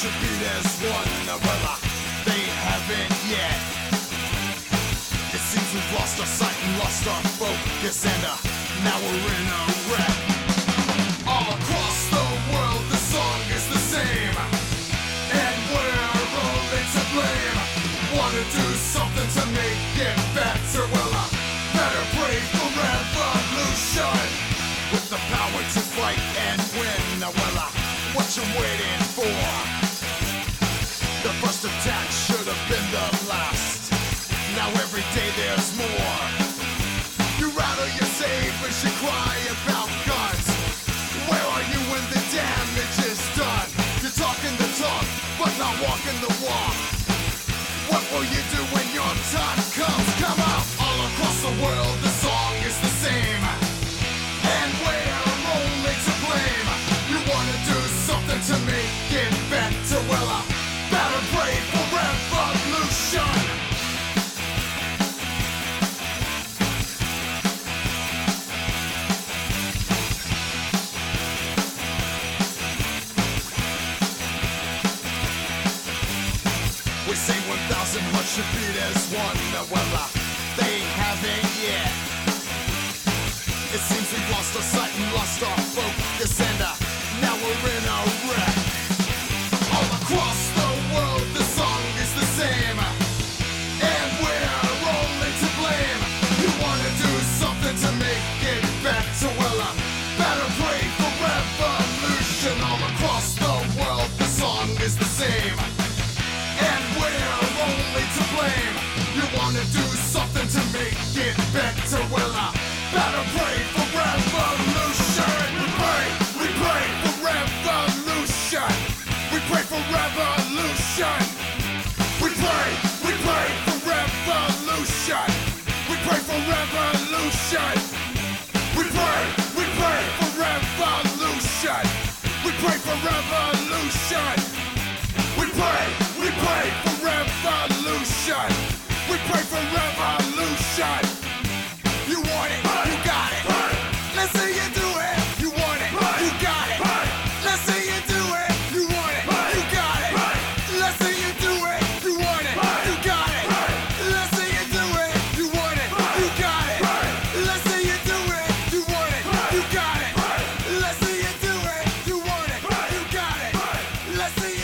should be there's one. Uh, they haven't yet. It seems we've lost our sight and lost our focus, and uh, now we're in a wreck. What you waiting for? The first attack should have been the last. Now every day there's more. You rattle your sabers, you cry about guns. Where are you when the damage is done? You're talking the talk, but not walking the walk. What will you do something to make it better? Pray for revolution. We say 1,000 hearts should as one. Well, they haven't yet. gonna do something to make it better. Honestly